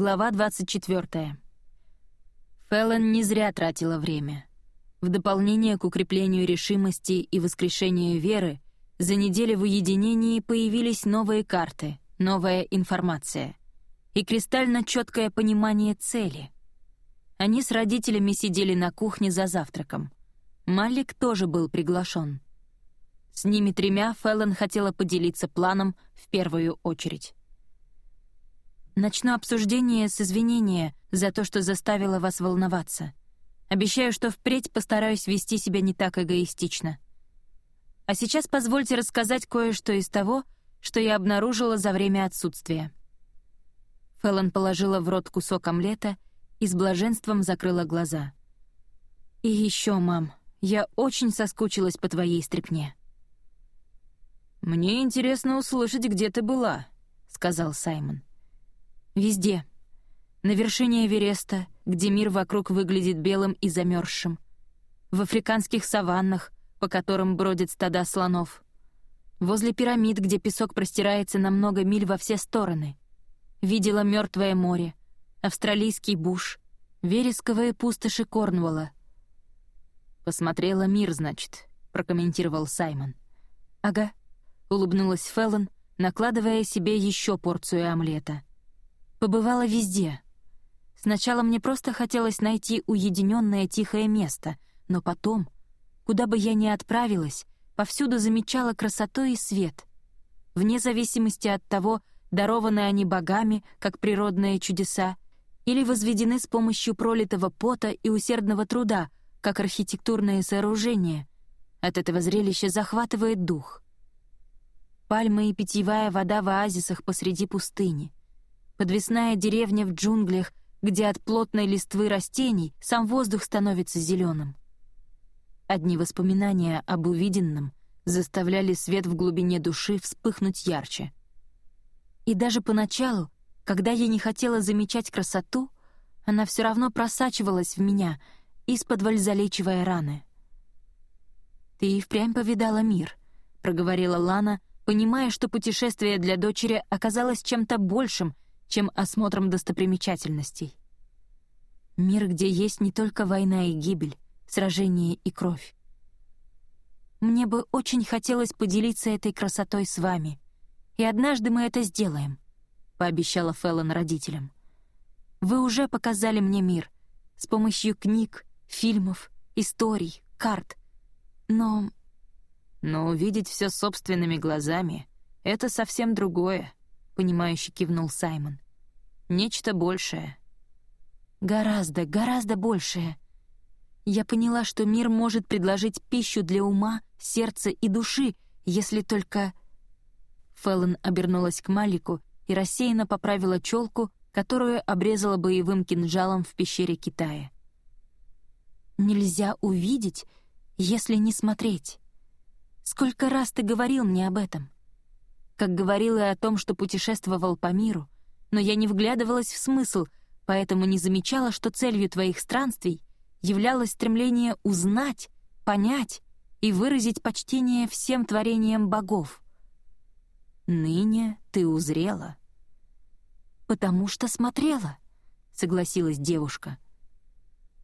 Глава 24. Фэллон не зря тратила время. В дополнение к укреплению решимости и воскрешению веры, за неделю в уединении появились новые карты, новая информация и кристально четкое понимание цели. Они с родителями сидели на кухне за завтраком. Малик тоже был приглашен. С ними тремя Фэллон хотела поделиться планом в первую очередь. Начну обсуждение с извинения за то, что заставила вас волноваться. Обещаю, что впредь постараюсь вести себя не так эгоистично. А сейчас позвольте рассказать кое-что из того, что я обнаружила за время отсутствия. Фэллон положила в рот кусок омлета и с блаженством закрыла глаза. «И еще, мам, я очень соскучилась по твоей стряпне». «Мне интересно услышать, где ты была», — сказал Саймон. Везде. На вершине Эвереста, где мир вокруг выглядит белым и замерзшим. В африканских саваннах, по которым бродят стада слонов. Возле пирамид, где песок простирается на много миль во все стороны. Видела мертвое море, австралийский буш, вересковые пустоши Корнуолла. «Посмотрела мир, значит», — прокомментировал Саймон. «Ага», — улыбнулась Феллон, накладывая себе еще порцию омлета. Побывала везде. Сначала мне просто хотелось найти уединенное тихое место, но потом, куда бы я ни отправилась, повсюду замечала красоту и свет. Вне зависимости от того, дарованы они богами, как природные чудеса, или возведены с помощью пролитого пота и усердного труда, как архитектурные сооружения. От этого зрелища захватывает дух. Пальмы и питьевая вода в оазисах посреди пустыни — подвесная деревня в джунглях, где от плотной листвы растений сам воздух становится зеленым. Одни воспоминания об увиденном заставляли свет в глубине души вспыхнуть ярче. И даже поначалу, когда я не хотела замечать красоту, она все равно просачивалась в меня, из-под залечивая раны. «Ты и впрямь повидала мир», — проговорила Лана, понимая, что путешествие для дочери оказалось чем-то большим, чем осмотром достопримечательностей. Мир, где есть не только война и гибель, сражение и кровь. Мне бы очень хотелось поделиться этой красотой с вами, и однажды мы это сделаем, — пообещала Феллон родителям. Вы уже показали мне мир с помощью книг, фильмов, историй, карт, но... Но увидеть все собственными глазами — это совсем другое, понимающе кивнул Саймон. Нечто большее. Гораздо, гораздо большее. Я поняла, что мир может предложить пищу для ума, сердца и души, если только... Феллон обернулась к Малику и рассеянно поправила челку, которую обрезала боевым кинжалом в пещере Китая. «Нельзя увидеть, если не смотреть. Сколько раз ты говорил мне об этом?» Как говорил и о том, что путешествовал по миру, но я не вглядывалась в смысл, поэтому не замечала, что целью твоих странствий являлось стремление узнать, понять и выразить почтение всем творениям богов. «Ныне ты узрела». «Потому что смотрела», — согласилась девушка.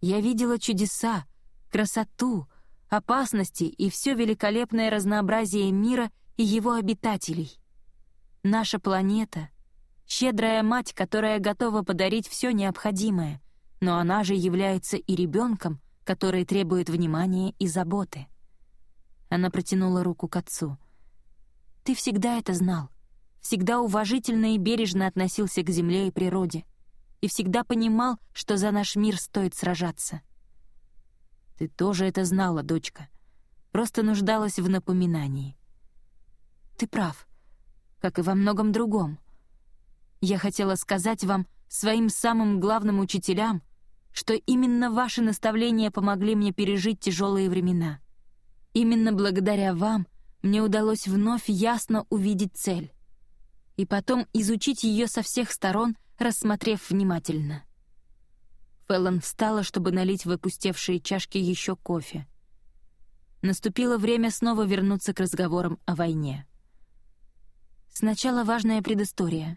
«Я видела чудеса, красоту, опасности и все великолепное разнообразие мира и его обитателей. Наша планета — щедрая мать, которая готова подарить все необходимое, но она же является и ребенком, который требует внимания и заботы. Она протянула руку к отцу. «Ты всегда это знал, всегда уважительно и бережно относился к земле и природе, и всегда понимал, что за наш мир стоит сражаться». «Ты тоже это знала, дочка, просто нуждалась в напоминании». «Ты прав», как и во многом другом. Я хотела сказать вам, своим самым главным учителям, что именно ваши наставления помогли мне пережить тяжелые времена. Именно благодаря вам мне удалось вновь ясно увидеть цель и потом изучить ее со всех сторон, рассмотрев внимательно. Феллон встала, чтобы налить в опустевшие чашки еще кофе. Наступило время снова вернуться к разговорам о войне. Сначала важная предыстория.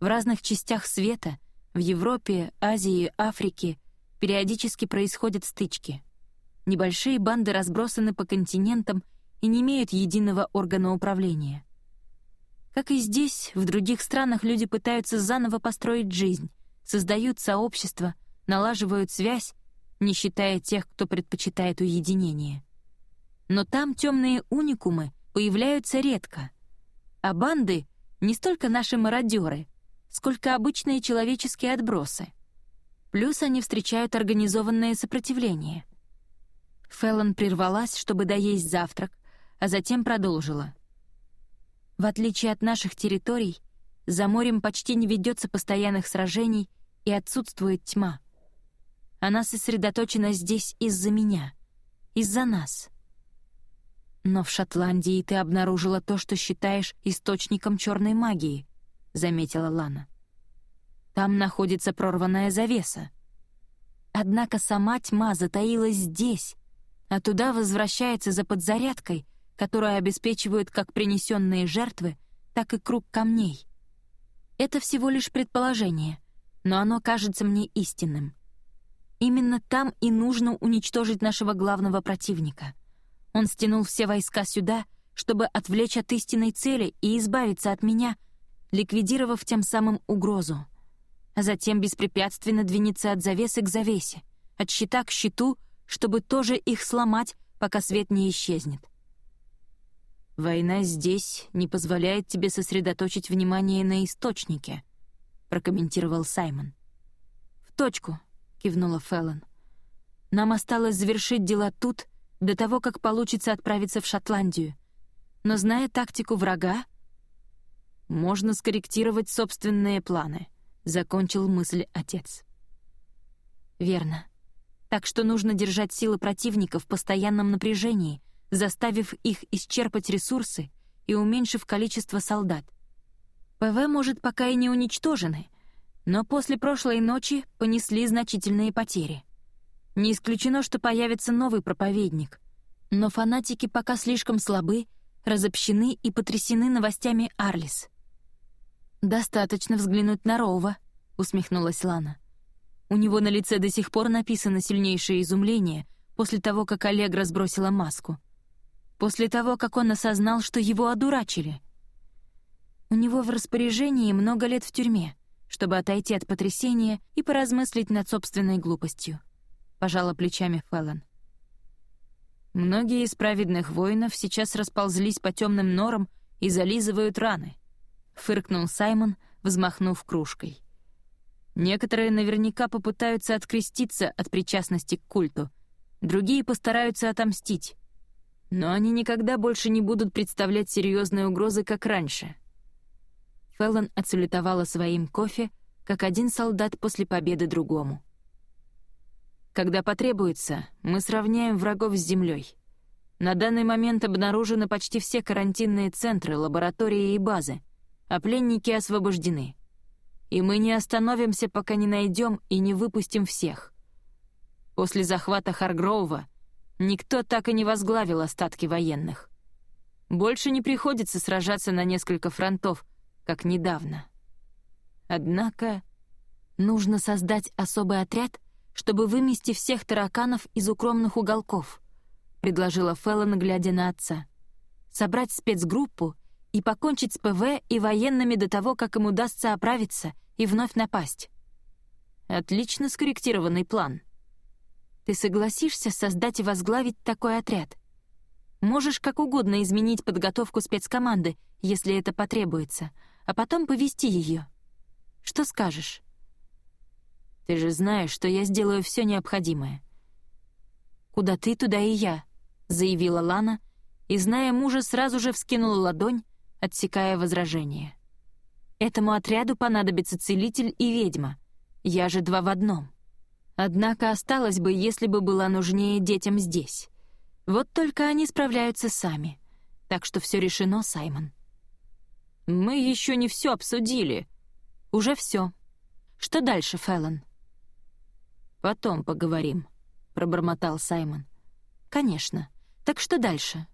В разных частях света В Европе, Азии, Африке периодически происходят стычки. Небольшие банды разбросаны по континентам и не имеют единого органа управления. Как и здесь, в других странах люди пытаются заново построить жизнь, создают сообщества, налаживают связь, не считая тех, кто предпочитает уединение. Но там темные уникумы появляются редко, а банды — не столько наши мародеры, сколько обычные человеческие отбросы. Плюс они встречают организованное сопротивление. Феллон прервалась, чтобы доесть завтрак, а затем продолжила. В отличие от наших территорий, за морем почти не ведется постоянных сражений и отсутствует тьма. Она сосредоточена здесь из-за меня, из-за нас. Но в Шотландии ты обнаружила то, что считаешь источником черной магии, заметила Лана. Там находится прорванная завеса. Однако сама тьма затаилась здесь, а туда возвращается за подзарядкой, которую обеспечивают как принесенные жертвы, так и круг камней. Это всего лишь предположение, но оно кажется мне истинным. Именно там и нужно уничтожить нашего главного противника. Он стянул все войска сюда, чтобы отвлечь от истинной цели и избавиться от меня, ликвидировав тем самым угрозу. А затем беспрепятственно двинется от завесы к завесе, от щита к щиту, чтобы тоже их сломать, пока свет не исчезнет. «Война здесь не позволяет тебе сосредоточить внимание на источнике», — прокомментировал Саймон. «В точку», — кивнула Феллон. «Нам осталось завершить дела тут, до того, как получится отправиться в Шотландию. Но зная тактику врага...» «Можно скорректировать собственные планы», — закончил мысль отец. «Верно. Так что нужно держать силы противника в постоянном напряжении, заставив их исчерпать ресурсы и уменьшив количество солдат. ПВ, может, пока и не уничтожены — но после прошлой ночи понесли значительные потери. Не исключено, что появится новый проповедник, но фанатики пока слишком слабы, разобщены и потрясены новостями Арлис. «Достаточно взглянуть на Роува», — усмехнулась Лана. У него на лице до сих пор написано сильнейшее изумление после того, как Аллегра сбросила маску. После того, как он осознал, что его одурачили. У него в распоряжении много лет в тюрьме — чтобы отойти от потрясения и поразмыслить над собственной глупостью. Пожала плечами Феллон. Многие из праведных воинов сейчас расползлись по темным норам и зализывают раны. Фыркнул Саймон, взмахнув кружкой. Некоторые наверняка попытаются откреститься от причастности к культу, другие постараются отомстить. Но они никогда больше не будут представлять серьезные угрозы, как раньше. Феллон отсалютовала своим кофе, как один солдат после победы другому. «Когда потребуется, мы сравняем врагов с землей. На данный момент обнаружены почти все карантинные центры, лаборатории и базы, а пленники освобождены. И мы не остановимся, пока не найдем и не выпустим всех. После захвата Харгроува никто так и не возглавил остатки военных. Больше не приходится сражаться на несколько фронтов, как недавно. Однако нужно создать особый отряд, чтобы вымести всех тараканов из укромных уголков, предложила Феллон, глядя на отца. Собрать спецгруппу и покончить с ПВ и военными до того, как им удастся оправиться и вновь напасть. Отлично скорректированный план. Ты согласишься создать и возглавить такой отряд? Можешь как угодно изменить подготовку спецкоманды, если это потребуется — а потом повести ее. Что скажешь? Ты же знаешь, что я сделаю все необходимое. Куда ты, туда и я, заявила Лана, и, зная мужа, сразу же вскинула ладонь, отсекая возражение. Этому отряду понадобится целитель и ведьма. Я же два в одном. Однако осталось бы, если бы была нужнее детям здесь. Вот только они справляются сами. Так что все решено, Саймон. «Мы еще не все обсудили». «Уже все. Что дальше, Фэллон?» «Потом поговорим», — пробормотал Саймон. «Конечно. Так что дальше?»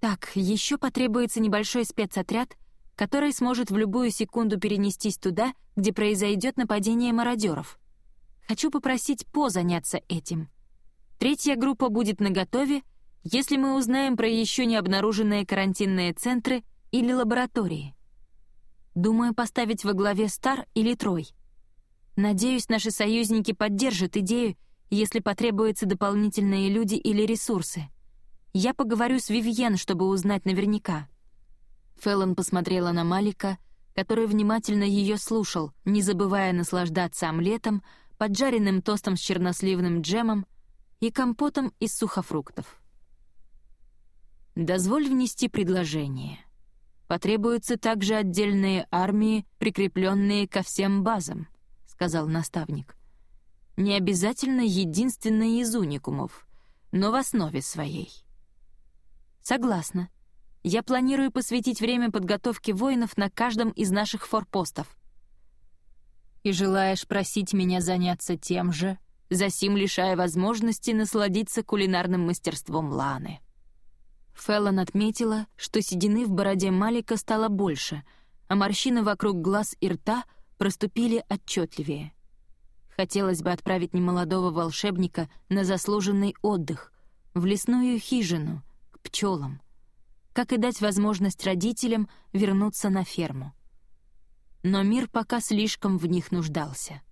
«Так, еще потребуется небольшой спецотряд, который сможет в любую секунду перенестись туда, где произойдет нападение мародеров. Хочу попросить По заняться этим. Третья группа будет наготове, если мы узнаем про еще не обнаруженные карантинные центры или лаборатории. Думаю поставить во главе Стар или Трой. Надеюсь, наши союзники поддержат идею, если потребуются дополнительные люди или ресурсы. Я поговорю с Вивьен, чтобы узнать наверняка». Феллон посмотрела на Малика, который внимательно ее слушал, не забывая наслаждаться омлетом, поджаренным тостом с черносливным джемом и компотом из сухофруктов. «Дозволь внести предложение. Потребуются также отдельные армии, прикрепленные ко всем базам», — сказал наставник. «Не обязательно единственные из уникумов, но в основе своей». «Согласна. Я планирую посвятить время подготовке воинов на каждом из наших форпостов». «И желаешь просить меня заняться тем же, засим лишая возможности насладиться кулинарным мастерством Ланы?» Феллон отметила, что седины в бороде Малика стало больше, а морщины вокруг глаз и рта проступили отчетливее. Хотелось бы отправить немолодого волшебника на заслуженный отдых, в лесную хижину — пчелам, как и дать возможность родителям вернуться на ферму. Но мир пока слишком в них нуждался.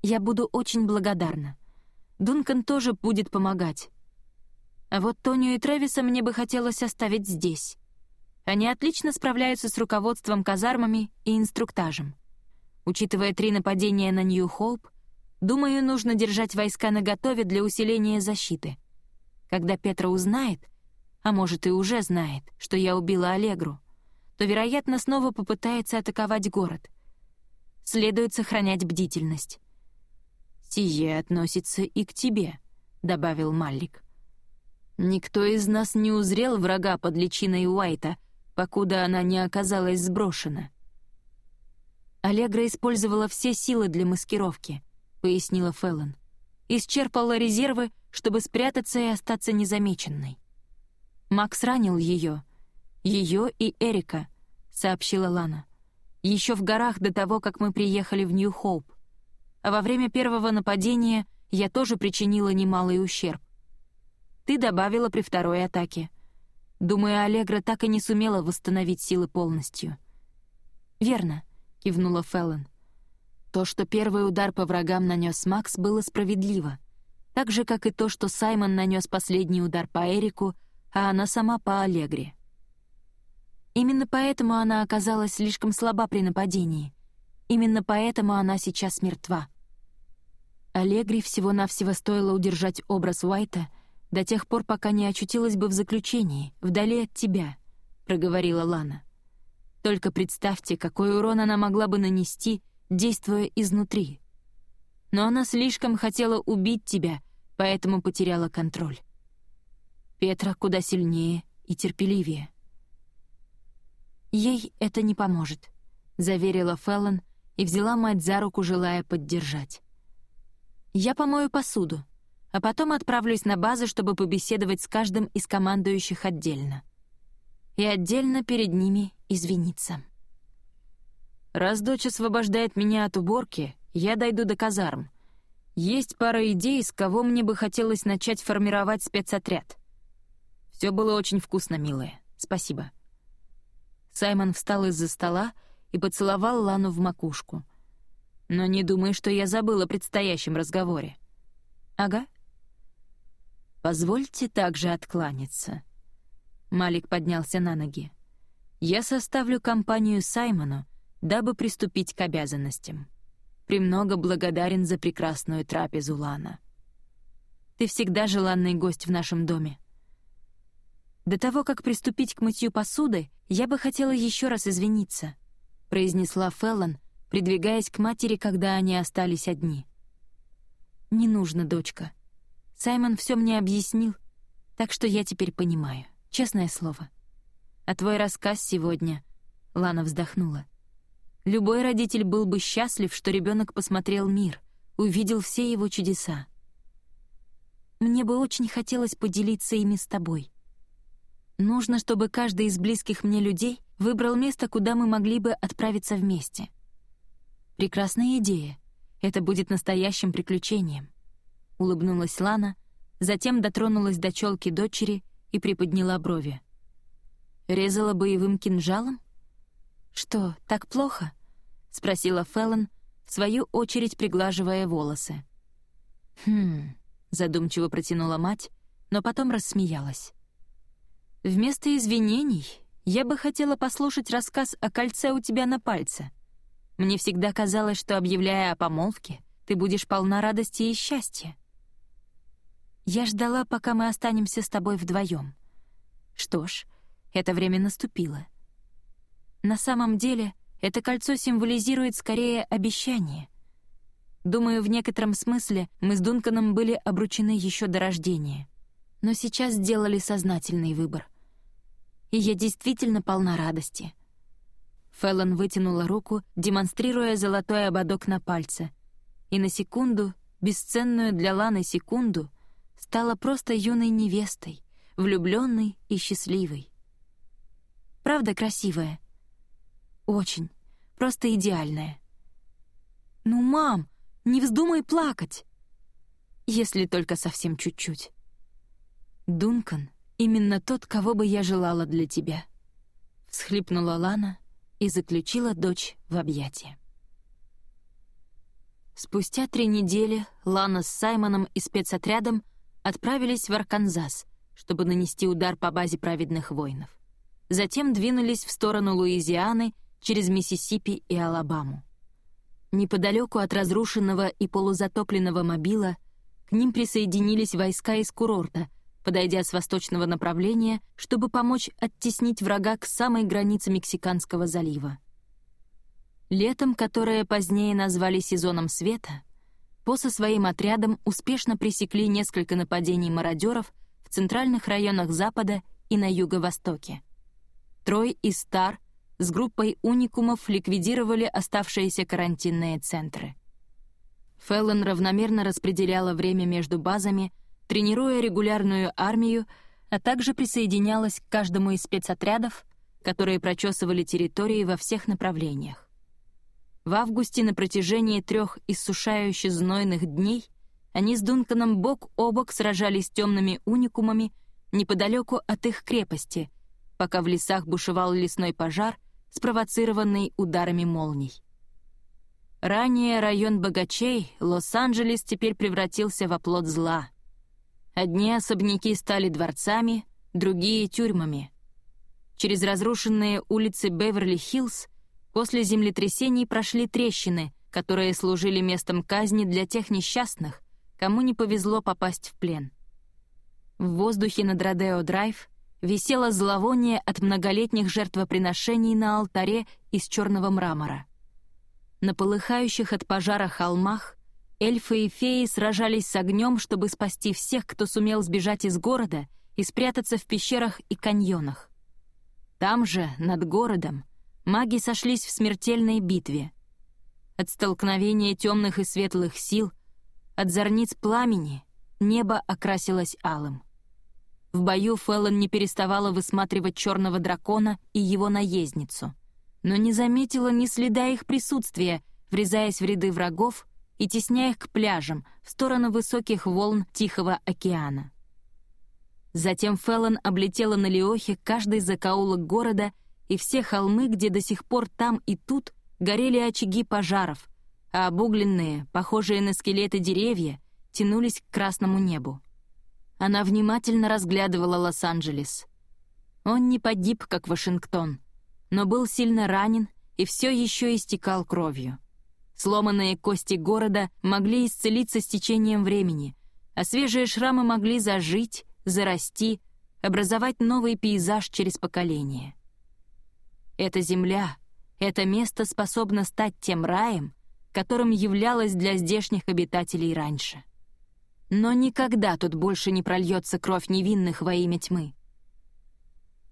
Я буду очень благодарна. Дункан тоже будет помогать. А вот Тоню и Трэвиса мне бы хотелось оставить здесь. Они отлично справляются с руководством казармами и инструктажем. Учитывая три нападения на Нью-Хоуп, думаю, нужно держать войска наготове для усиления защиты. Когда Петра узнает, а может и уже знает, что я убила Аллегру, то, вероятно, снова попытается атаковать город. Следует сохранять бдительность. «Сие относится и к тебе», — добавил Маллик. «Никто из нас не узрел врага под личиной Уайта, покуда она не оказалась сброшена». «Аллегра использовала все силы для маскировки», — пояснила Феллон. «Исчерпала резервы, чтобы спрятаться и остаться незамеченной. Макс ранил ее. Ее и Эрика, сообщила Лана. Еще в горах до того, как мы приехали в Нью-Хоуп. А во время первого нападения я тоже причинила немалый ущерб. Ты добавила при второй атаке. Думаю, Аллегра так и не сумела восстановить силы полностью. «Верно», — кивнула Феллон. То, что первый удар по врагам нанес Макс, было справедливо так же, как и то, что Саймон нанес последний удар по Эрику, а она сама по Аллегре. Именно поэтому она оказалась слишком слаба при нападении. Именно поэтому она сейчас мертва. Аллегри всего-навсего стоило удержать образ Уайта до тех пор, пока не очутилась бы в заключении, вдали от тебя, — проговорила Лана. Только представьте, какой урон она могла бы нанести, действуя изнутри. Но она слишком хотела убить тебя, поэтому потеряла контроль. Петра куда сильнее и терпеливее. «Ей это не поможет», — заверила Феллон и взяла мать за руку, желая поддержать. «Я помою посуду, а потом отправлюсь на базу, чтобы побеседовать с каждым из командующих отдельно. И отдельно перед ними извиниться». «Раз дочь освобождает меня от уборки, я дойду до казарм. Есть пара идей, с кого мне бы хотелось начать формировать спецотряд. Все было очень вкусно, милая. Спасибо. Саймон встал из-за стола и поцеловал Лану в макушку. Но не думай, что я забыла о предстоящем разговоре. Ага. Позвольте также откланяться. Малик поднялся на ноги. Я составлю компанию Саймону, дабы приступить к обязанностям премного благодарен за прекрасную трапезу, Лана. Ты всегда желанный гость в нашем доме. До того, как приступить к мытью посуды, я бы хотела еще раз извиниться», — произнесла Феллон, придвигаясь к матери, когда они остались одни. «Не нужно, дочка. Саймон все мне объяснил, так что я теперь понимаю, честное слово. А твой рассказ сегодня...» — Лана вздохнула. Любой родитель был бы счастлив, что ребенок посмотрел мир, увидел все его чудеса. Мне бы очень хотелось поделиться ими с тобой. Нужно, чтобы каждый из близких мне людей выбрал место, куда мы могли бы отправиться вместе. Прекрасная идея. Это будет настоящим приключением. Улыбнулась Лана, затем дотронулась до челки дочери и приподняла брови. Резала боевым кинжалом? Что, так плохо? спросила Феллон, в свою очередь приглаживая волосы. Хм, задумчиво протянула мать, но потом рассмеялась. Вместо извинений я бы хотела послушать рассказ о кольце у тебя на пальце. Мне всегда казалось, что, объявляя о помолвке, ты будешь полна радости и счастья. Я ждала, пока мы останемся с тобой вдвоем. Что ж, это время наступило. На самом деле, это кольцо символизирует скорее обещание. Думаю, в некотором смысле мы с Дунканом были обручены еще до рождения. Но сейчас сделали сознательный выбор и я действительно полна радости. Фэллон вытянула руку, демонстрируя золотой ободок на пальце, и на секунду, бесценную для Ланы секунду, стала просто юной невестой, влюбленной и счастливой. Правда красивая? Очень, просто идеальная. «Ну, мам, не вздумай плакать!» Если только совсем чуть-чуть. Дункан Именно тот, кого бы я желала для тебя», — всхлипнула Лана и заключила дочь в объятия. Спустя три недели Лана с Саймоном и спецотрядом отправились в Арканзас, чтобы нанести удар по базе праведных воинов. Затем двинулись в сторону Луизианы через Миссисипи и Алабаму. Неподалеку от разрушенного и полузатопленного мобила к ним присоединились войска из курорта — подойдя с восточного направления, чтобы помочь оттеснить врага к самой границе Мексиканского залива. Летом, которое позднее назвали сезоном света, По со своим отрядом успешно пресекли несколько нападений мародеров в центральных районах Запада и на юго-востоке. Трой и Стар с группой уникумов ликвидировали оставшиеся карантинные центры. Феллон равномерно распределяла время между базами — тренируя регулярную армию, а также присоединялась к каждому из спецотрядов, которые прочесывали территории во всех направлениях. В августе на протяжении трех иссушающе знойных дней они с Дунканом бок о бок сражались с темными уникумами неподалеку от их крепости, пока в лесах бушевал лесной пожар, спровоцированный ударами молний. Ранее район богачей, Лос-Анджелес теперь превратился в оплот зла — Одни особняки стали дворцами, другие — тюрьмами. Через разрушенные улицы Беверли-Хиллз после землетрясений прошли трещины, которые служили местом казни для тех несчастных, кому не повезло попасть в плен. В воздухе над Родео-Драйв висело зловоние от многолетних жертвоприношений на алтаре из черного мрамора. На полыхающих от пожара холмах Эльфы и феи сражались с огнем, чтобы спасти всех, кто сумел сбежать из города и спрятаться в пещерах и каньонах. Там же, над городом, маги сошлись в смертельной битве. От столкновения темных и светлых сил, от зорниц пламени, небо окрасилось алым. В бою Феллон не переставала высматривать черного дракона и его наездницу, но не заметила ни следа их присутствия, врезаясь в ряды врагов и тесня их к пляжам в сторону высоких волн Тихого океана. Затем Феллон облетела на Леохе каждый закоулок города и все холмы, где до сих пор там и тут горели очаги пожаров, а обугленные, похожие на скелеты деревья, тянулись к красному небу. Она внимательно разглядывала Лос-Анджелес. Он не погиб, как Вашингтон, но был сильно ранен и все еще истекал кровью. Сломанные кости города могли исцелиться с течением времени, а свежие шрамы могли зажить, зарасти, образовать новый пейзаж через поколение. Эта земля, это место способно стать тем раем, которым являлось для здешних обитателей раньше. Но никогда тут больше не прольется кровь невинных во имя тьмы.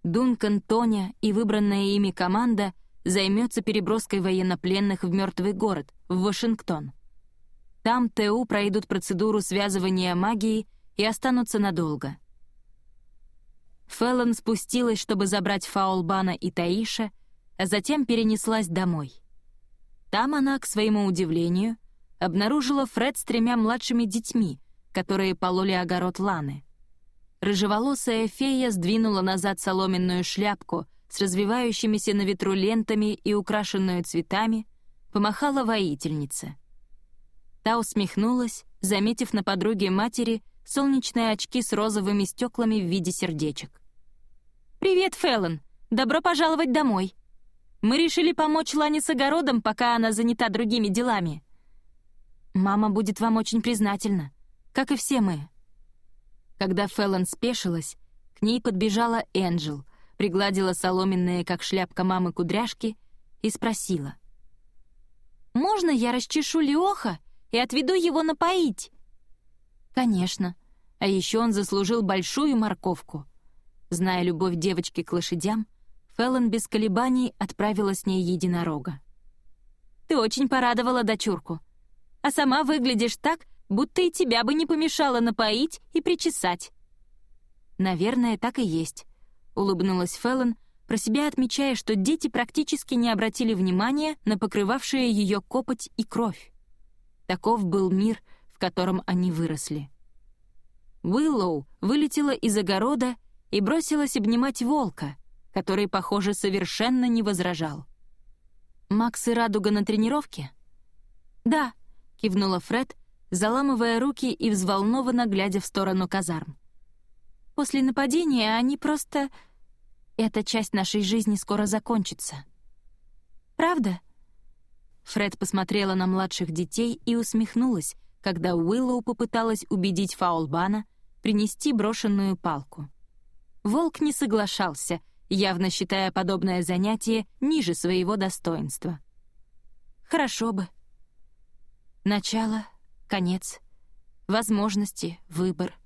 Дункан, Тоня и выбранная ими команда займется переброской военнопленных в мертвый город, в Вашингтон. Там ТУ пройдут процедуру связывания магии и останутся надолго. Феллон спустилась, чтобы забрать Фаулбана и Таиша, а затем перенеслась домой. Там она, к своему удивлению, обнаружила Фред с тремя младшими детьми, которые пололи огород Ланы. Рыжеволосая фея сдвинула назад соломенную шляпку с развивающимися на ветру лентами и украшенную цветами, помахала воительнице. Та усмехнулась, заметив на подруге матери солнечные очки с розовыми стеклами в виде сердечек. «Привет, Феллон! Добро пожаловать домой! Мы решили помочь Лане с огородом, пока она занята другими делами. Мама будет вам очень признательна, как и все мы». Когда Феллон спешилась, к ней подбежала Энджел, пригладила соломенные, как шляпка мамы, кудряшки и спросила. «Можно я расчешу Леоха и отведу его напоить?» «Конечно. А еще он заслужил большую морковку». Зная любовь девочки к лошадям, Феллон без колебаний отправила с ней единорога. «Ты очень порадовала дочурку. А сама выглядишь так, будто и тебя бы не помешало напоить и причесать». «Наверное, так и есть», — улыбнулась Феллон, про себя отмечая, что дети практически не обратили внимания на покрывавшие ее копоть и кровь. Таков был мир, в котором они выросли. Уиллоу вылетела из огорода и бросилась обнимать волка, который, похоже, совершенно не возражал. «Макс и Радуга на тренировке?» «Да», — кивнула Фред, заламывая руки и взволнованно глядя в сторону казарм. «После нападения они просто... Эта часть нашей жизни скоро закончится». «Правда?» Фред посмотрела на младших детей и усмехнулась, когда Уиллоу попыталась убедить Фаулбана принести брошенную палку. Волк не соглашался, явно считая подобное занятие ниже своего достоинства. Хорошо бы. Начало, конец, возможности, выбор.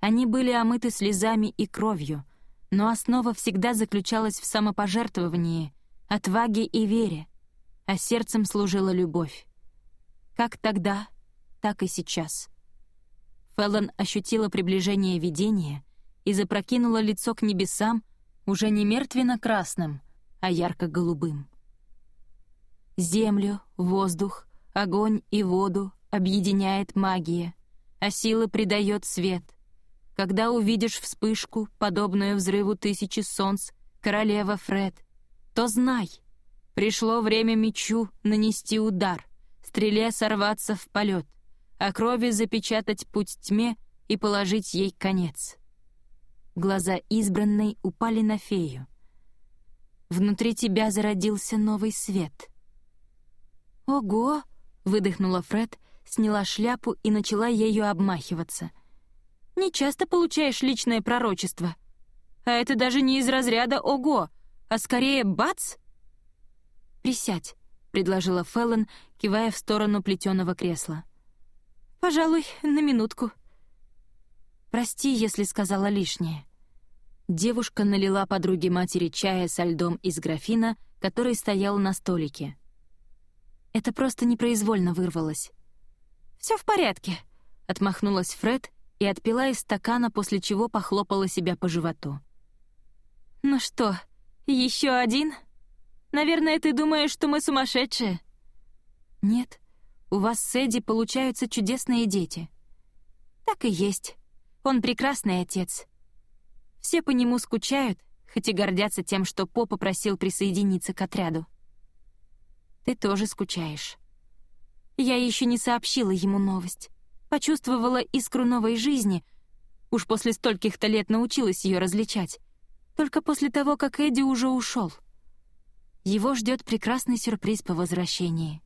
Они были омыты слезами и кровью, но основа всегда заключалась в самопожертвовании, отваге и вере, а сердцем служила любовь. Как тогда, так и сейчас. Феллон ощутила приближение видения — и запрокинула лицо к небесам, уже не мертвенно-красным, а ярко-голубым. Землю, воздух, огонь и воду объединяет магия, а сила придает свет. Когда увидишь вспышку, подобную взрыву тысячи солнц, королева Фред, то знай, пришло время мечу нанести удар, стреле сорваться в полет, а крови запечатать путь тьме и положить ей конец. Глаза избранной упали на фею. Внутри тебя зародился новый свет. «Ого!» — выдохнула Фред, сняла шляпу и начала ею обмахиваться. «Не часто получаешь личное пророчество. А это даже не из разряда «ого», а скорее «бац!» «Присядь», — предложила Феллон, кивая в сторону плетеного кресла. «Пожалуй, на минутку». «Прости, если сказала лишнее». Девушка налила подруге матери чая со льдом из графина, который стоял на столике. Это просто непроизвольно вырвалось. Все в порядке», — отмахнулась Фред и отпила из стакана, после чего похлопала себя по животу. «Ну что, еще один? Наверное, ты думаешь, что мы сумасшедшие?» «Нет, у вас с Эдди получаются чудесные дети». «Так и есть. Он прекрасный отец. Все по нему скучают, хоть и гордятся тем, что По попросил присоединиться к отряду. Ты тоже скучаешь. Я еще не сообщила ему новость. Почувствовала искру новой жизни. Уж после стольких-то лет научилась ее различать. Только после того, как Эдди уже ушел. Его ждет прекрасный сюрприз по возвращении.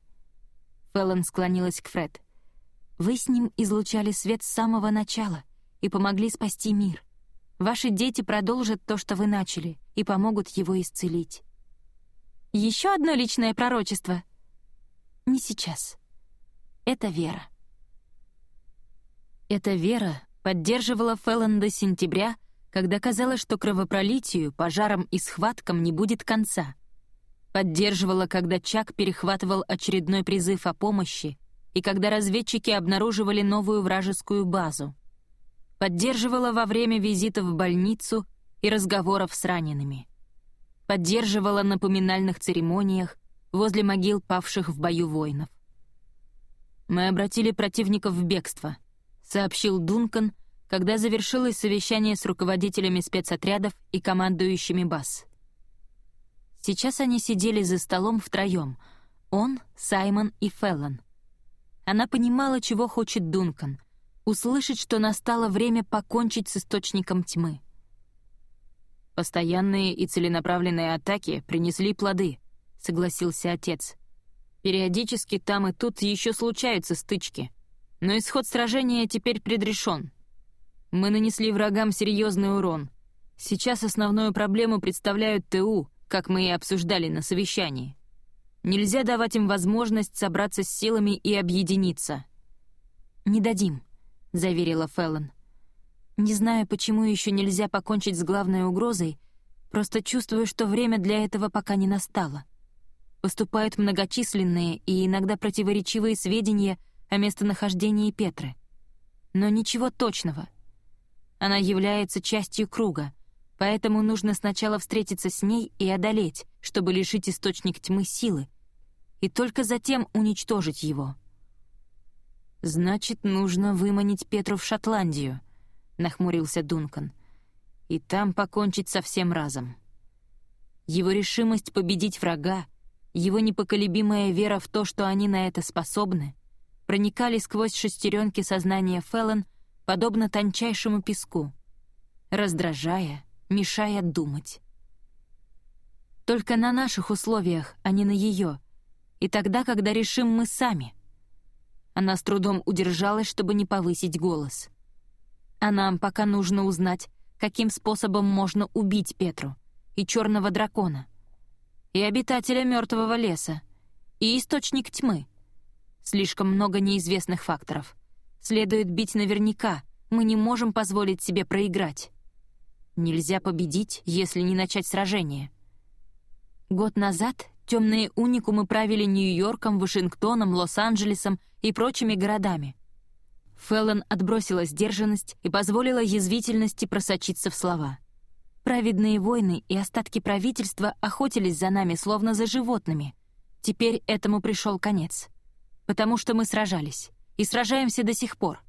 Феллон склонилась к Фред. Вы с ним излучали свет с самого начала и помогли спасти мир. Ваши дети продолжат то, что вы начали, и помогут его исцелить. Еще одно личное пророчество? Не сейчас. Это вера. Эта вера поддерживала Феллон до сентября, когда казалось, что кровопролитию, пожарам и схваткам не будет конца. Поддерживала, когда Чак перехватывал очередной призыв о помощи и когда разведчики обнаруживали новую вражескую базу поддерживала во время визита в больницу и разговоров с ранеными. Поддерживала на поминальных церемониях возле могил павших в бою воинов. «Мы обратили противников в бегство», — сообщил Дункан, когда завершилось совещание с руководителями спецотрядов и командующими БАС. Сейчас они сидели за столом втроем — он, Саймон и Феллон. Она понимала, чего хочет Дункан — услышать, что настало время покончить с источником тьмы. «Постоянные и целенаправленные атаки принесли плоды», — согласился отец. «Периодически там и тут еще случаются стычки, но исход сражения теперь предрешен. Мы нанесли врагам серьезный урон. Сейчас основную проблему представляют ТУ, как мы и обсуждали на совещании. Нельзя давать им возможность собраться с силами и объединиться. «Не дадим», — заверила Феллон. «Не знаю, почему еще нельзя покончить с главной угрозой, просто чувствую, что время для этого пока не настало. Поступают многочисленные и иногда противоречивые сведения о местонахождении Петры. Но ничего точного. Она является частью круга, поэтому нужно сначала встретиться с ней и одолеть, чтобы лишить источник тьмы силы, и только затем уничтожить его. «Значит, нужно выманить Петру в Шотландию», — нахмурился Дункан, «и там покончить со всем разом». Его решимость победить врага, его непоколебимая вера в то, что они на это способны, проникали сквозь шестеренки сознания Феллон подобно тончайшему песку, раздражая, мешая думать. Только на наших условиях, а не на ее, и тогда, когда решим мы сами. Она с трудом удержалась, чтобы не повысить голос. А нам пока нужно узнать, каким способом можно убить Петру и черного дракона, и обитателя мертвого леса, и источник тьмы. Слишком много неизвестных факторов — Следует бить наверняка, мы не можем позволить себе проиграть. Нельзя победить, если не начать сражение. Год назад темные уникумы правили Нью-Йорком, Вашингтоном, Лос-Анджелесом и прочими городами. Феллон отбросила сдержанность и позволила язвительности просочиться в слова. Праведные войны и остатки правительства охотились за нами, словно за животными. Теперь этому пришел конец. Потому что мы сражались и сражаемся до сих пор.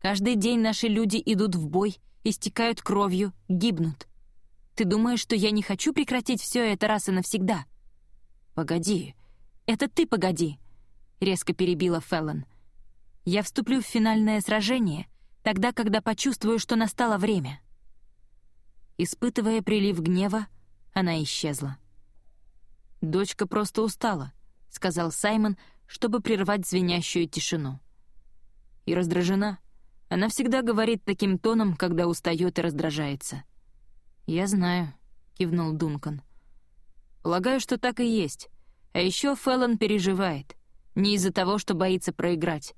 Каждый день наши люди идут в бой, истекают кровью, гибнут. Ты думаешь, что я не хочу прекратить все это раз и навсегда? Погоди. Это ты погоди, резко перебила Феллон. Я вступлю в финальное сражение, тогда, когда почувствую, что настало время. Испытывая прилив гнева, она исчезла. «Дочка просто устала», — сказал Саймон, чтобы прервать звенящую тишину. И раздражена. Она всегда говорит таким тоном, когда устает и раздражается. «Я знаю», — кивнул Дункан. «Полагаю, что так и есть. А еще Феллон переживает. Не из-за того, что боится проиграть,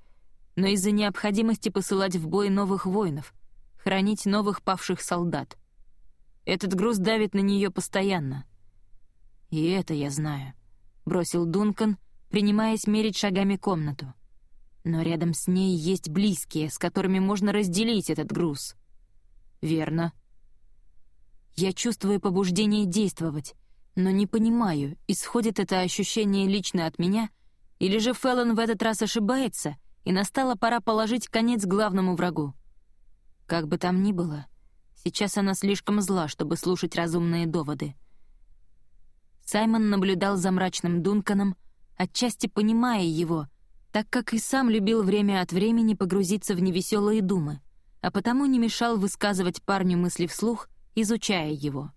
но из-за необходимости посылать в бой новых воинов, хранить новых павших солдат. Этот груз давит на нее постоянно. «И это я знаю», — бросил Дункан, принимаясь мерить шагами комнату. Но рядом с ней есть близкие, с которыми можно разделить этот груз. Верно. Я чувствую побуждение действовать, но не понимаю, исходит это ощущение лично от меня, или же Феллон в этот раз ошибается, и настала пора положить конец главному врагу. Как бы там ни было, сейчас она слишком зла, чтобы слушать разумные доводы. Саймон наблюдал за мрачным Дунканом, отчасти понимая его, так как и сам любил время от времени погрузиться в невеселые думы, а потому не мешал высказывать парню мысли вслух, изучая его.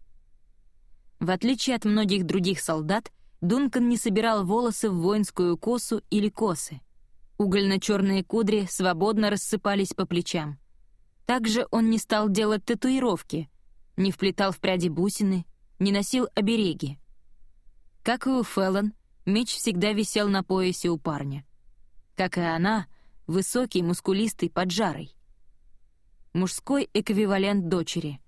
В отличие от многих других солдат, Дункан не собирал волосы в воинскую косу или косы. Угольно-черные кудри свободно рассыпались по плечам. Также он не стал делать татуировки, не вплетал в пряди бусины, не носил обереги. Как и у Феллон, Меч всегда висел на поясе у парня. Как и она, высокий, мускулистый, поджарый. Мужской эквивалент дочери.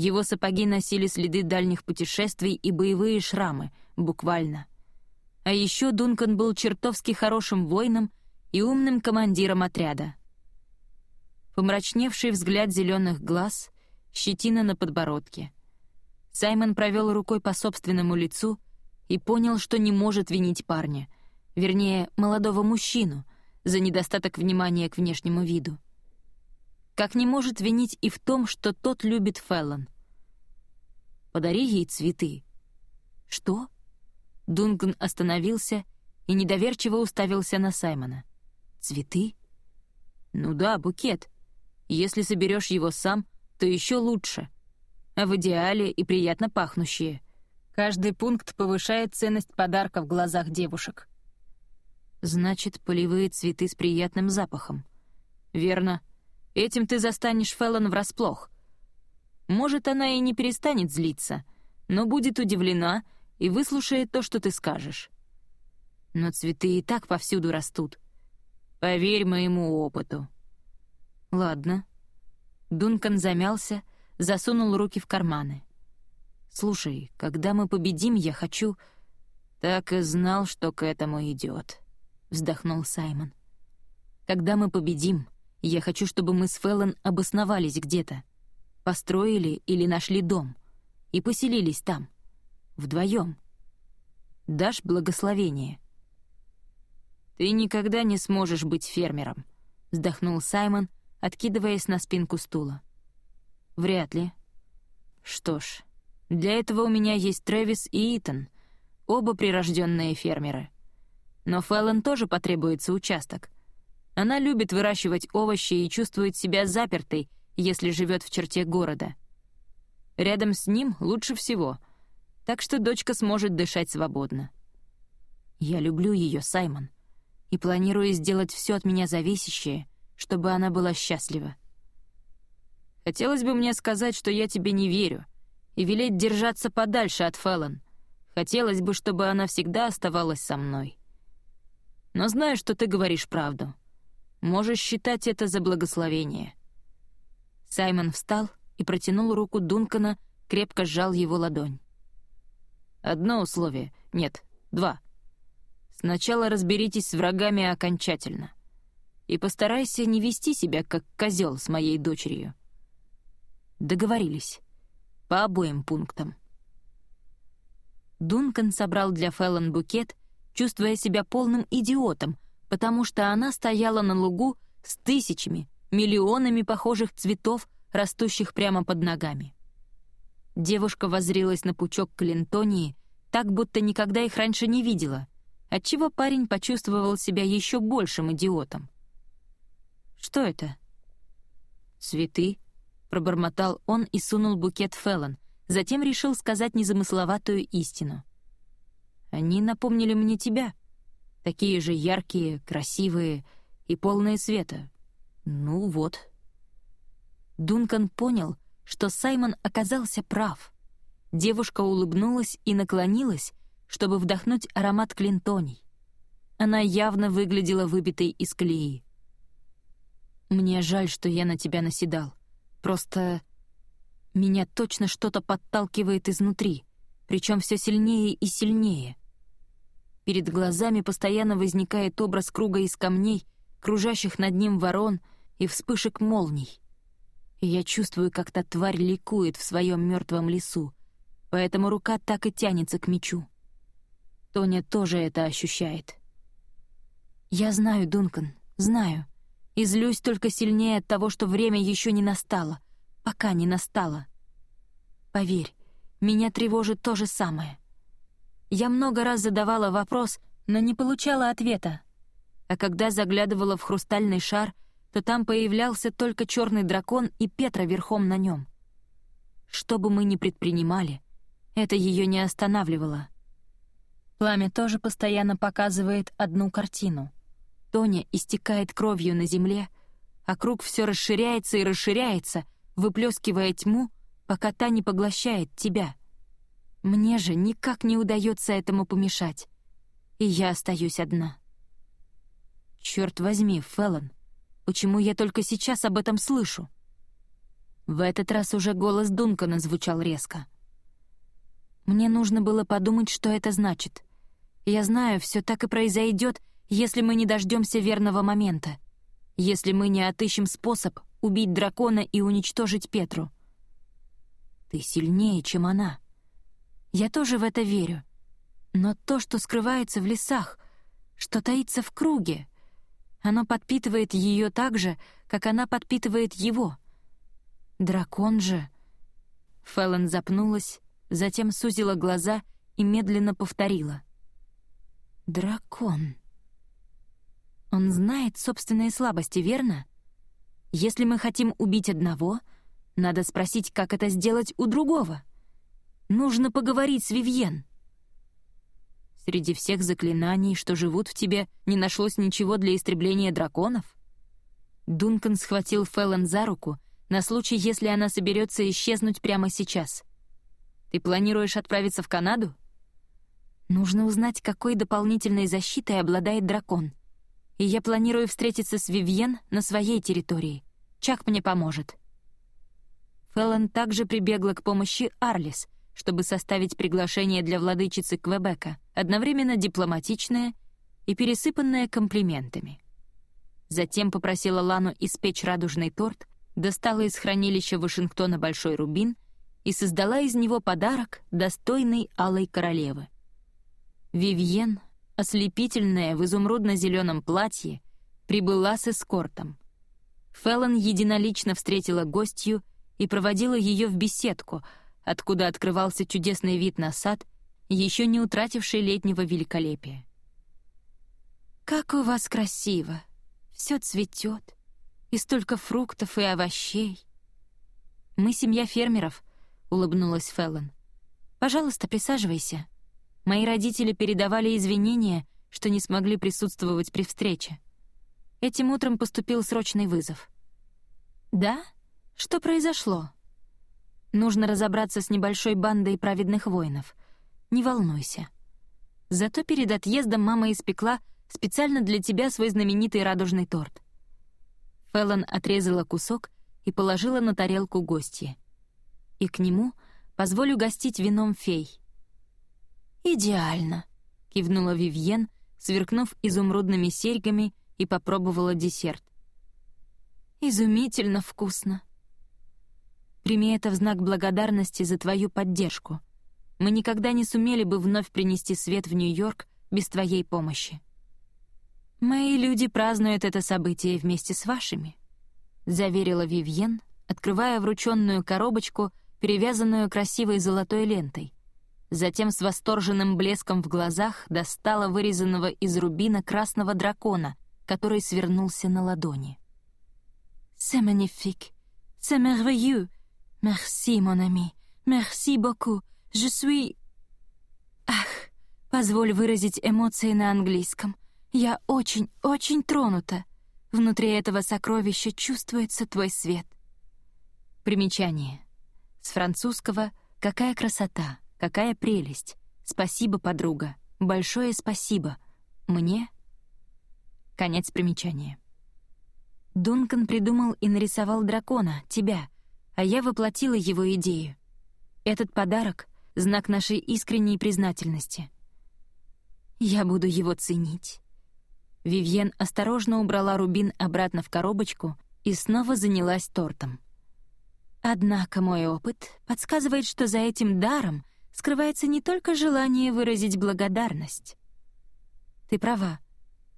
Его сапоги носили следы дальних путешествий и боевые шрамы, буквально. А еще Дункан был чертовски хорошим воином и умным командиром отряда. Помрачневший взгляд зеленых глаз, щетина на подбородке. Саймон провел рукой по собственному лицу и понял, что не может винить парня, вернее, молодого мужчину, за недостаток внимания к внешнему виду. Как не может винить и в том, что тот любит Феллон. «Подари ей цветы». «Что?» Дунган остановился и недоверчиво уставился на Саймона. «Цветы?» «Ну да, букет. Если соберешь его сам, то еще лучше. А в идеале и приятно пахнущие. Каждый пункт повышает ценность подарка в глазах девушек». «Значит, полевые цветы с приятным запахом». «Верно. Этим ты застанешь Феллон врасплох. Может, она и не перестанет злиться, но будет удивлена и выслушает то, что ты скажешь. Но цветы и так повсюду растут. Поверь моему опыту. Ладно. Дункан замялся, засунул руки в карманы. «Слушай, когда мы победим, я хочу...» «Так и знал, что к этому идет», — вздохнул Саймон. «Когда мы победим, я хочу, чтобы мы с Феллон обосновались где-то, построили или нашли дом и поселились там, вдвоем. Дашь благословение?» «Ты никогда не сможешь быть фермером», — вздохнул Саймон, откидываясь на спинку стула. «Вряд ли». «Что ж, для этого у меня есть Трэвис и Итан, оба прирожденные фермеры. Но Фэллон тоже потребуется участок. Она любит выращивать овощи и чувствует себя запертой, если живет в черте города. Рядом с ним лучше всего, так что дочка сможет дышать свободно. Я люблю ее, Саймон, и планирую сделать все от меня зависящее, чтобы она была счастлива. Хотелось бы мне сказать, что я тебе не верю, и велеть держаться подальше от Фэллон. Хотелось бы, чтобы она всегда оставалась со мной. Но знаю, что ты говоришь правду. Можешь считать это за благословение. Саймон встал и протянул руку Дункана, крепко сжал его ладонь. «Одно условие. Нет, два. Сначала разберитесь с врагами окончательно. И постарайся не вести себя как козел с моей дочерью». Договорились. По обоим пунктам. Дункан собрал для Феллон букет, чувствуя себя полным идиотом, потому что она стояла на лугу с тысячами, миллионами похожих цветов, растущих прямо под ногами. Девушка воззрилась на пучок калентонии, так будто никогда их раньше не видела, отчего парень почувствовал себя еще большим идиотом. «Что это?» «Цветы», — пробормотал он и сунул букет Феллон, затем решил сказать незамысловатую истину. «Они напомнили мне тебя. Такие же яркие, красивые и полные света. Ну вот». Дункан понял, что Саймон оказался прав. Девушка улыбнулась и наклонилась, чтобы вдохнуть аромат клинтоний. Она явно выглядела выбитой из колеи. «Мне жаль, что я на тебя наседал. Просто меня точно что-то подталкивает изнутри, причем все сильнее и сильнее. Перед глазами постоянно возникает образ круга из камней, кружащих над ним ворон и вспышек молний и я чувствую, как та тварь ликует в своем мертвом лесу, поэтому рука так и тянется к мечу. Тоня тоже это ощущает. Я знаю, Дункан, знаю, и злюсь только сильнее от того, что время еще не настало, пока не настало. Поверь, меня тревожит то же самое. Я много раз задавала вопрос, но не получала ответа. А когда заглядывала в хрустальный шар — то там появлялся только черный дракон и Петра верхом на нем. Что бы мы ни предпринимали, это ее не останавливало. Пламя тоже постоянно показывает одну картину. Тоня истекает кровью на земле, а круг все расширяется и расширяется, выплескивая тьму, пока та не поглощает тебя. Мне же никак не удается этому помешать, и я остаюсь одна. Черт возьми, Феллон, Почему я только сейчас об этом слышу? В этот раз уже голос Дункана звучал резко. Мне нужно было подумать, что это значит. Я знаю, все так и произойдет, если мы не дождемся верного момента, если мы не отыщем способ убить дракона и уничтожить Петру. Ты сильнее, чем она. Я тоже в это верю. Но то, что скрывается в лесах, что таится в круге, оно подпитывает ее так же, как она подпитывает его. Дракон же... Фэллон запнулась, затем сузила глаза и медленно повторила. «Дракон». Он знает собственные слабости, верно? Если мы хотим убить одного, надо спросить, как это сделать у другого. Нужно поговорить с Вивьен. Среди всех заклинаний, что живут в тебе, не нашлось ничего для истребления драконов? Дункан схватил Феллон за руку на случай, если она соберется исчезнуть прямо сейчас. «Ты планируешь отправиться в Канаду?» «Нужно узнать, какой дополнительной защитой обладает дракон», и я планирую встретиться с Вивьен на своей территории. Чак мне поможет». Феллон также прибегла к помощи Арлис, чтобы составить приглашение для владычицы Квебека, одновременно дипломатичное и пересыпанное комплиментами. Затем попросила Лану испечь радужный торт, достала из хранилища Вашингтона большой рубин и создала из него подарок, достойный Алой Королевы. Вивьен ослепительная в изумрудно-зеленом платье, прибыла с эскортом. Феллон единолично встретила гостью и проводила ее в беседку, откуда открывался чудесный вид на сад, еще не утративший летнего великолепия. «Как у вас красиво! Все цветет, и столько фруктов и овощей!» «Мы семья фермеров», — улыбнулась Феллон. «Пожалуйста, присаживайся». Мои родители передавали извинения, что не смогли присутствовать при встрече. Этим утром поступил срочный вызов. «Да? Что произошло?» «Нужно разобраться с небольшой бандой праведных воинов. Не волнуйся. Зато перед отъездом мама испекла специально для тебя свой знаменитый радужный торт». Феллон отрезала кусок и положила на тарелку гостья. И к нему позволю гостить вином фей. «Идеально», — кивнула Вивьен, сверкнув изумрудными серьгами и попробовала десерт. «Изумительно вкусно». «Прими это в знак благодарности за твою поддержку. Мы никогда не сумели бы вновь принести свет в Нью-Йорк без твоей помощи». «Мои люди празднуют это событие вместе с вашими», — заверила Вивьен, открывая врученную коробочку, перевязанную красивой золотой лентой — Затем с восторженным блеском в глазах достала вырезанного из рубина красного дракона, который свернулся на ладони. «C'est magnifique! C'est merveilleux! Merci, mon ami! Merci beaucoup! Je suis...» «Ах, позволь выразить эмоции на английском. Я очень, очень тронута. Внутри этого сокровища чувствуется твой свет». Примечание. С французского «Какая красота!» Какая прелесть! Спасибо, подруга. Большое спасибо. Мне? Конец примечания. Дункан придумал и нарисовал дракона, тебя, а я воплотила его идею. Этот подарок — знак нашей искренней признательности. Я буду его ценить. Вивьен осторожно убрала рубин обратно в коробочку и снова занялась тортом. Однако мой опыт подсказывает, что за этим даром скрывается не только желание выразить благодарность. Ты права,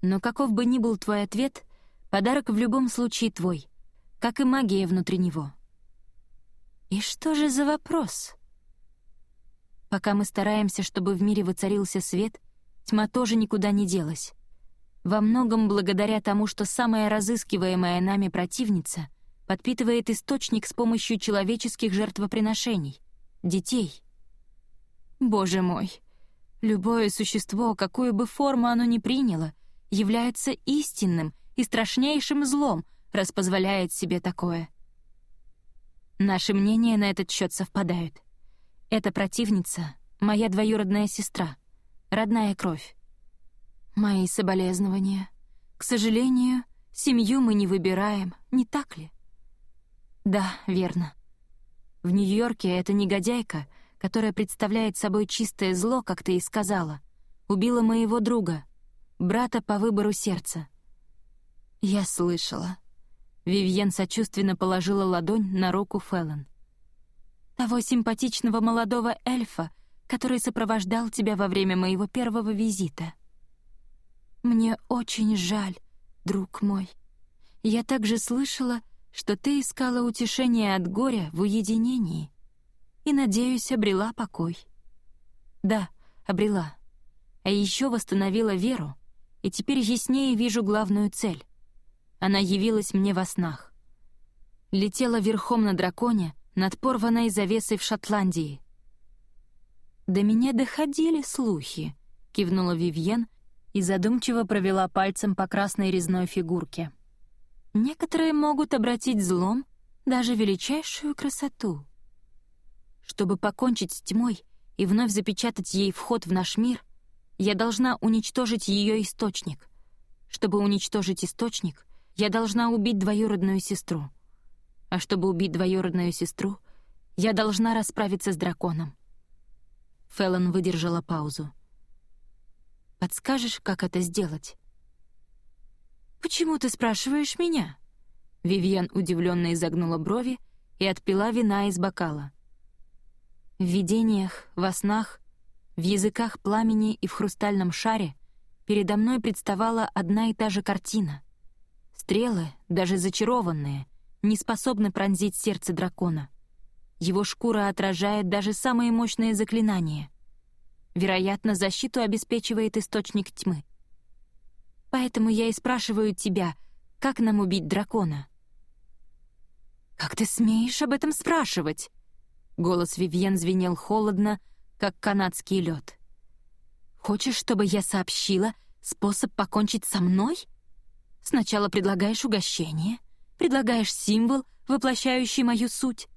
но каков бы ни был твой ответ, подарок в любом случае твой, как и магия внутри него. И что же за вопрос? Пока мы стараемся, чтобы в мире воцарился свет, тьма тоже никуда не делась. Во многом благодаря тому, что самая разыскиваемая нами противница подпитывает источник с помощью человеческих жертвоприношений — детей — Боже мой! Любое существо, какую бы форму оно ни приняло, является истинным и страшнейшим злом, раз позволяет себе такое. Наши мнения на этот счет совпадают. Эта противница — моя двоюродная сестра, родная кровь. Мои соболезнования. К сожалению, семью мы не выбираем, не так ли? Да, верно. В Нью-Йорке эта негодяйка — которая представляет собой чистое зло, как ты и сказала, убила моего друга, брата по выбору сердца. Я слышала. Вивьен сочувственно положила ладонь на руку Феллон. того симпатичного молодого эльфа, который сопровождал тебя во время моего первого визита. Мне очень жаль, друг мой. Я также слышала, что ты искала утешение от горя в уединении и, надеюсь, обрела покой. Да, обрела. А еще восстановила веру, и теперь яснее вижу главную цель. Она явилась мне во снах. Летела верхом на драконе над порванной завесой в Шотландии. «До меня доходили слухи», — кивнула Вивьен и задумчиво провела пальцем по красной резной фигурке. «Некоторые могут обратить злом даже величайшую красоту. Чтобы покончить с тьмой и вновь запечатать ей вход в наш мир, я должна уничтожить ее источник. Чтобы уничтожить источник, я должна убить двоюродную сестру. А чтобы убить двоюродную сестру, я должна расправиться с драконом. Феллон выдержала паузу. «Подскажешь, как это сделать?» «Почему ты спрашиваешь меня?» Вивьен удивленно изогнула брови и отпила вина из бокала. В видениях, во снах, в языках пламени и в хрустальном шаре передо мной представала одна и та же картина. Стрелы, даже зачарованные, не способны пронзить сердце дракона. Его шкура отражает даже самые мощные заклинания. Вероятно, защиту обеспечивает источник тьмы. Поэтому я и спрашиваю тебя, как нам убить дракона? «Как ты смеешь об этом спрашивать?» Голос Вивьен звенел холодно, как канадский лед. «Хочешь, чтобы я сообщила способ покончить со мной? Сначала предлагаешь угощение, предлагаешь символ, воплощающий мою суть,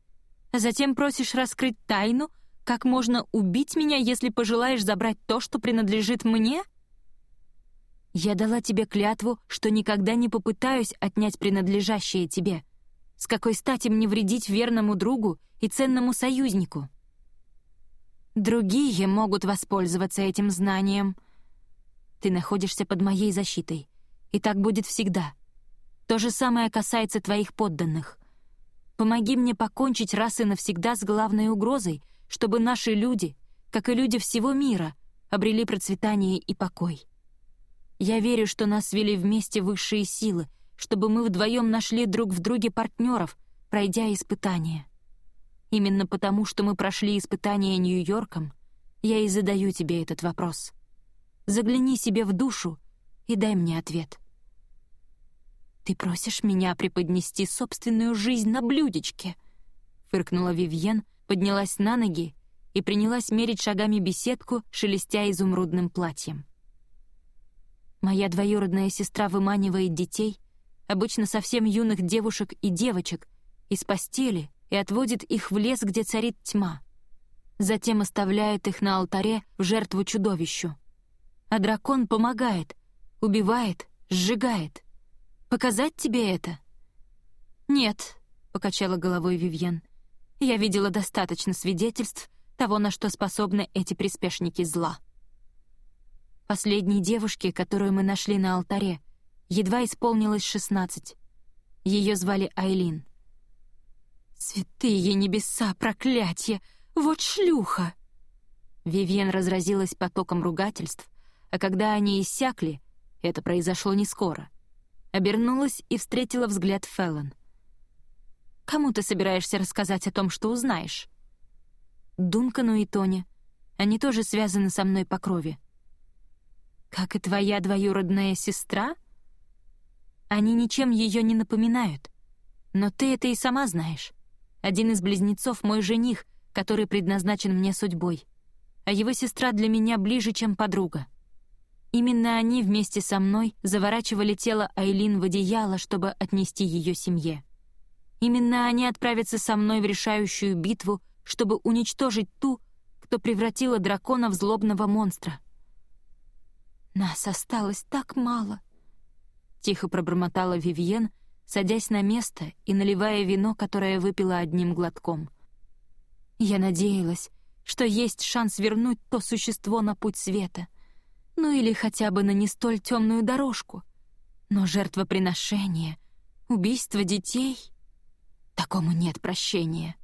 а затем просишь раскрыть тайну, как можно убить меня, если пожелаешь забрать то, что принадлежит мне?» Я дала тебе клятву, что никогда не попытаюсь отнять принадлежащее тебе — с какой стати мне вредить верному другу и ценному союзнику? Другие могут воспользоваться этим знанием. Ты находишься под моей защитой, и так будет всегда. То же самое касается твоих подданных. Помоги мне покончить раз и навсегда с главной угрозой, чтобы наши люди, как и люди всего мира, обрели процветание и покой. Я верю, что нас свели вместе высшие силы, чтобы мы вдвоем нашли друг в друге партнеров, пройдя испытания. Именно потому, что мы прошли испытания Нью-Йорком, я и задаю тебе этот вопрос. Загляни себе в душу и дай мне ответ. «Ты просишь меня преподнести собственную жизнь на блюдечке?» — фыркнула Вивьен, поднялась на ноги и принялась мерить шагами беседку, шелестя изумрудным платьем. Моя двоюродная сестра выманивает детей, обычно совсем юных девушек и девочек, из постели и отводит их в лес, где царит тьма. Затем оставляет их на алтаре в жертву чудовищу. А дракон помогает, убивает, сжигает. Показать тебе это? «Нет», — покачала головой Вивьен. «Я видела достаточно свидетельств того, на что способны эти приспешники зла». Последней девушке, которую мы нашли на алтаре, едва исполнилось шестнадцать. Ее звали Айлин. «Святые небеса, проклятье! Вот шлюха!» Вивьен разразилась потоком ругательств, а когда они иссякли, это произошло не скоро, обернулась и встретила взгляд Феллон. «Кому ты собираешься рассказать о том, что узнаешь?» «Дункану и Тоне. Они тоже связаны со мной по крови». «Как и твоя двоюродная сестра?» Они ничем ее не напоминают. Но ты это и сама знаешь. Один из близнецов — мой жених, который предназначен мне судьбой. А его сестра для меня ближе, чем подруга. Именно они вместе со мной заворачивали тело Айлин в одеяло, чтобы отнести ее семье. Именно они отправятся со мной в решающую битву, чтобы уничтожить ту, кто превратила дракона в злобного монстра. Нас осталось так мало тихо пробормотала Вивьен, садясь на место и наливая вино, которое выпила одним глотком. Я надеялась, что есть шанс вернуть то существо на путь света, ну или хотя бы на не столь темную дорожку. Но жертвоприношение, убийство детей — такому нет прощения.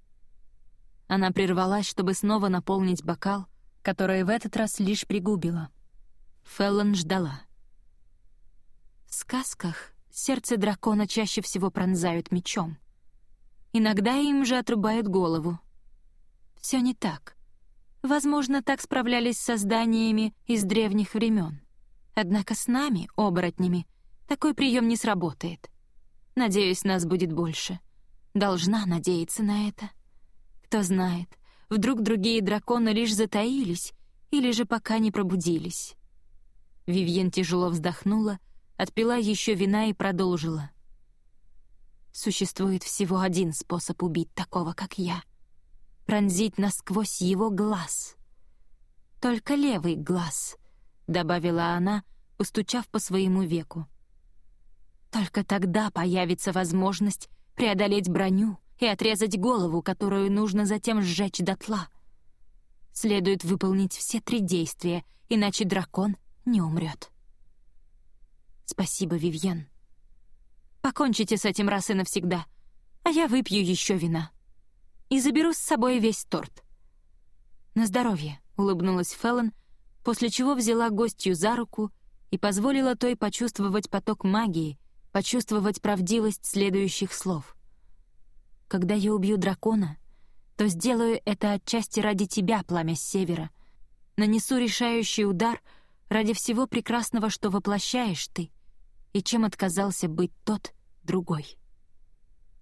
Она прервалась, чтобы снова наполнить бокал, который в этот раз лишь пригубила. Феллон ждала. В сказках сердце дракона чаще всего пронзают мечом. Иногда им же отрубают голову. Все не так. Возможно, так справлялись с созданиями из древних времен. Однако с нами, оборотнями, такой прием не сработает. Надеюсь, нас будет больше. Должна надеяться на это. Кто знает, вдруг другие драконы лишь затаились или же пока не пробудились. Вивьен тяжело вздохнула, отпила еще вина и продолжила. Существует всего один способ убить такого, как я. Пронзить насквозь его глаз. Только левый глаз, — добавила она, устучав по своему веку. Только тогда появится возможность преодолеть броню и отрезать голову, которую нужно затем сжечь дотла. Следует выполнить все три действия, иначе дракон не умрет. Спасибо, Вивьен. Покончите с этим раз и навсегда, а я выпью еще вина. И заберу с собой весь торт. На здоровье, улыбнулась Феллон, после чего взяла гостью за руку и позволила той почувствовать поток магии, почувствовать правдивость следующих слов. «Когда я убью дракона, то сделаю это отчасти ради тебя, пламя с севера. Нанесу решающий удар ради всего прекрасного, что воплощаешь ты, и чем отказался быть тот другой».